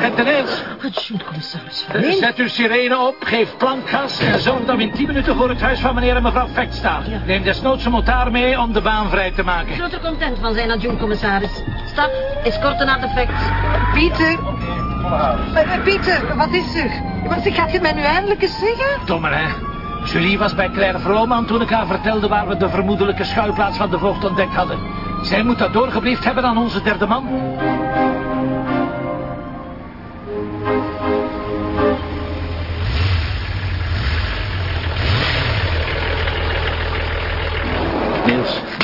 Niels. Adjunct commissaris. Eh, Zet uw sirene op, geef klankgas en zorg dat we in 10 minuten voor het huis van meneer en mevrouw Vecht staan. Neem desnoods een motaar mee om de baan vrij te maken. Ik zou er content van zijn, adjunct commissaris. Stap, escorte naar de fact. Pieter. Eh, eh, Pieter, wat is er? Wat gaat je mij nu eindelijk eens zeggen? Dommer, hè? Julie was bij Claire Vrooman toen ik haar vertelde waar we de vermoedelijke schuilplaats van de voogd ontdekt hadden. Zij moet dat doorgebriefd hebben aan onze derde man.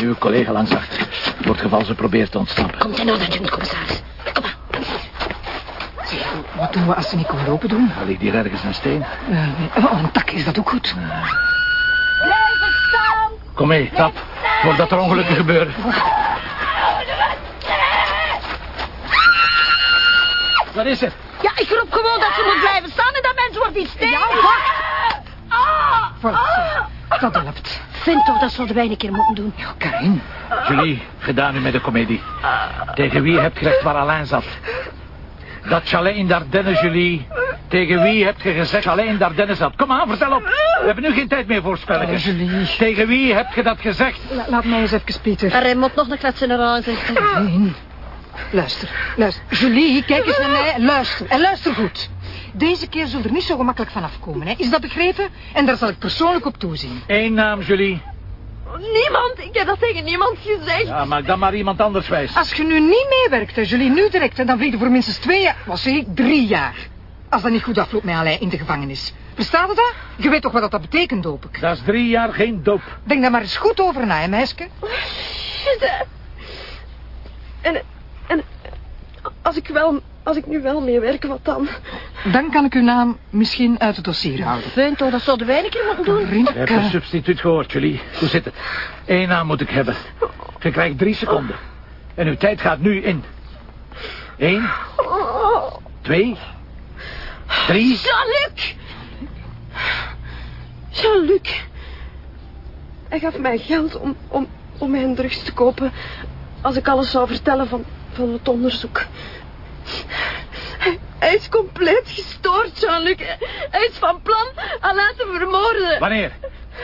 Uw collega langs achter. Voor het geval ze probeert te ontsnappen. Komt in orde, adjunct commissaris. Kom maar. Zeg, wat doen we als ze niet komen lopen doen? Daar ligt hier ergens een steen. Eh, nee. Oh, een tak, is dat ook goed? Blijven staan! Kom mee, tap. Voordat er ongelukken gebeuren. Wat is er? Ja, ik roep gewoon dat ze moet blijven staan en dat mensen wordt iets steen. Ja, wacht. Voilà, dat helpt. Vind toch, dat zouden wij een keer moeten doen. Ja, Karin. Julie, gedaan nu met de komedie. Tegen wie hebt je gezegd waar Alain zat? Dat chalet in Dardenne, Julie. Tegen wie hebt je gezegd Chalet in Dardenne zat? Kom aan, vertel op. We hebben nu geen tijd meer voor spelletjes. Oh, Julie. Tegen wie heb je dat gezegd? La- laat mij eens even, Pieter. Er moet nog een klets in de raam zitten. Karin. Luister, luister. Julie, kijk eens naar mij. Luister. En luister goed. Deze keer zult er niet zo gemakkelijk van afkomen. Hè? Is dat begrepen? En daar zal ik persoonlijk op toezien. Eén naam, Julie. Niemand, ik heb dat tegen niemand gezegd. Ja, maak dan maar iemand anders wijs. Als je nu niet meewerkt, hè, Julie, nu direct... hè, dan vlieg je voor minstens twee jaar... Wat zeg ik? Drie jaar. Als dat niet goed afloopt met Alain in de gevangenis. Verstaat je dat? Je weet toch wat dat betekent, hoop ik. Dat is drie jaar geen doop. Denk daar maar eens goed over na, hè, meisje. En, en als ik wel, als ik nu wel meewerk, wat dan? Dan kan ik uw naam misschien uit het dossier houden. Vind toch, dat zouden wij een keer moeten doen. Je hebt een Rinke. substituut gehoord, Julie. Hoe zit het? Eén naam moet ik hebben. Je krijgt drie seconden. En uw tijd gaat nu in. Eén. Twee. Drie. Jean-Luc! Jean-Luc. Hij gaf mij geld om, om, om mijn drugs te kopen... als ik alles zou vertellen van, van het onderzoek. Hij, is compleet gestoord, Jean-Luc. Hij is van plan Alain te vermoorden. Wanneer?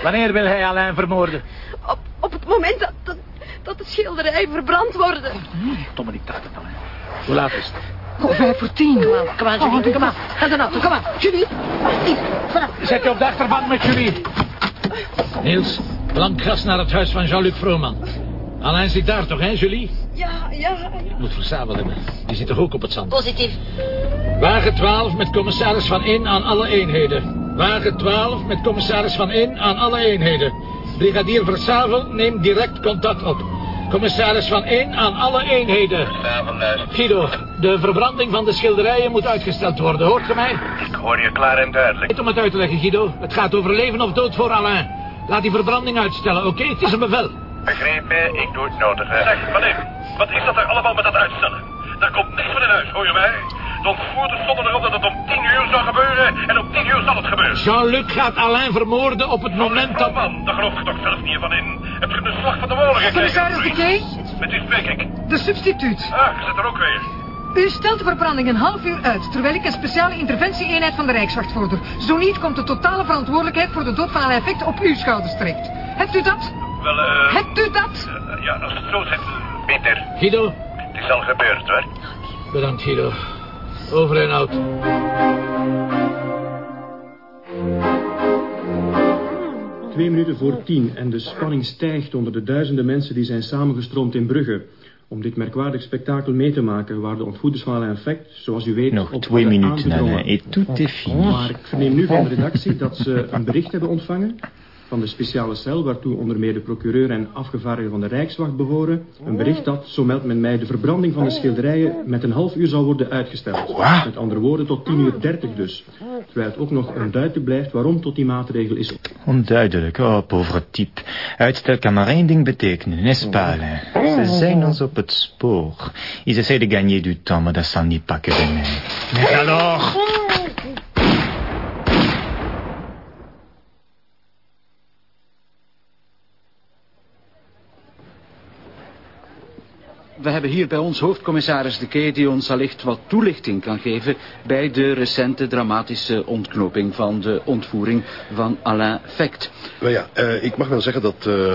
Wanneer wil hij Alain vermoorden? Op, op het moment dat, dat, dat de schilderijen verbrand worden. Domme dictator dan, hè. Hoe laat is het? Oh, vijf voor tien. Kom aan, Julie, kom aan. Ga dan auto, kom aan. Julie. Zet je op de achterbank met Julie. Niels, gas naar het huis van Jean-Luc Vrooman. Alain zit daar toch, hè, Julie? Ja, ja. Moet verzameld hebben. Die zit toch ook op het zand? Positief. Wagen 12 met commissaris Van In aan alle eenheden. Wagen 12 met commissaris Van In aan alle eenheden. Brigadier Versavel neemt direct contact op. Commissaris Van In aan alle eenheden. Guido, de verbranding van de schilderijen moet uitgesteld worden. Hoort ge mij? Ik hoor je klaar en duidelijk. Niet om het uit te leggen, Guido. Het gaat over leven of dood voor Alain. Laat die verbranding uitstellen, oké? Het is een bevel. Begrepen, ik doe het nodige. Zeg, meneer, wat is dat er allemaal met dat uitstellen? Daar komt niks van in huis, hoor je mij? De ontvoerders stonden erop dat het om tien uur zou gebeuren en om tien uur zal het gebeuren. Jean-Luc gaat Alain vermoorden op het moment dat... Man, daar geloof ik toch zelf niet van in. Heb je de slag van de woning gekregen? Commissaris de Kee, Met wie spreek ik? de substituut. Ah, je zit er ook weer. U stelt de verbranding een half uur uit, terwijl ik een speciale interventie-eenheid van de Rijkswacht vorder. Zo niet komt de totale verantwoordelijkheid voor de dood van Alain Effect op uw schouders terecht. Hebt u dat? Wel, eh... Hebt u dat? eh, ja, als het zo zit, Peter, Guido, het is al gebeurd, hoor. bedankt Guido. Over en out. Twee minuten voor tien en de spanning stijgt onder de duizenden mensen die zijn samengestroomd in Brugge. Om dit merkwaardig spektakel mee te maken waar de ontvoerders van Effect, zoals u weet... Nog op twee minuten, et tout est fini. Maar ik verneem nu van de redactie dat ze een bericht hebben ontvangen van de speciale cel waartoe onder meer de procureur en afgevaardigden van de Rijkswacht behoren. Een bericht dat, zo meldt men mij, de verbranding van de schilderijen met een half uur zal worden uitgesteld. Met andere woorden, tot 10 uur 30 dus. Terwijl het ook nog onduidelijk blijft waarom tot die maatregel is Onduidelijk, oh, pauvre type. Uitstel kan maar één ding betekenen, n'est-ce pas? Ze zijn ons op het spoor. Ils essaient de gagner du temps, maar dat zal niet pakken bij mij. Mais alors... We hebben hier bij ons hoofdcommissaris De Kee... die ons allicht wat toelichting kan geven... bij de recente dramatische ontknoping van de ontvoering van Alain Vect. Nou ja, uh, ik mag wel zeggen dat uh,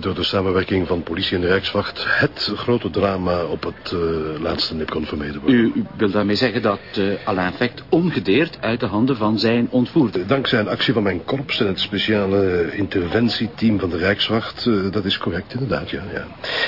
door de samenwerking van politie en de Rijkswacht... het grote drama op het uh, laatste nip kon vermeden worden. U, u wil daarmee zeggen dat Alain Vect ongedeerd uit de handen van zijn ontvoerder... Dankzij een actie van mijn korps en het speciale interventieteam van de Rijkswacht... dat is correct inderdaad, ja.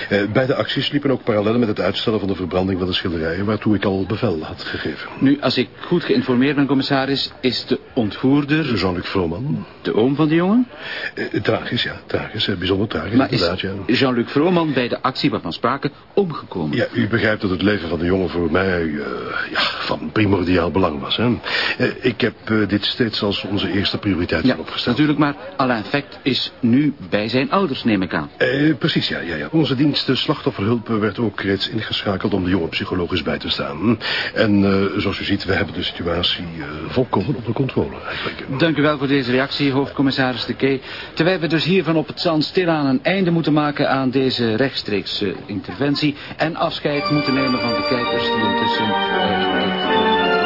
ja. beide acties liepen ook parallel met het uitstellen van de verbranding van de schilderijen... waartoe ik al bevel had gegeven. Nu, als ik goed geïnformeerd ben, commissaris... is de ontvoerder... Jean-Luc Vrooman. De oom van de jongen? Eh, tragisch, ja. Tragisch. Eh, bijzonder tragisch, maar inderdaad, ja. Jean-Luc Vrooman bij de actie waarvan sprake omgekomen? Ja, u begrijpt dat het leven van de jongen voor mij... Uh, ja, van primordiaal belang was, hè. Uh, ik heb uh, dit steeds als onze eerste prioriteit ja, opgesteld. natuurlijk, maar Alain Vect is nu bij zijn ouders, neem ik aan. precies, ja, ja, ja. Onze dienst slachtofferhulp werd ook reeds ingeschakeld om de jongen psychologisch bij te staan. En zoals u ziet, we hebben de situatie volkomen onder controle, eigenlijk. Dank u wel voor deze reactie, hoofdcommissaris De Kee. Terwijl we dus hier van op het zand stilaan een einde moeten maken aan deze rechtstreekse interventie... en afscheid moeten nemen van de kijkers die ondertussen... Uh,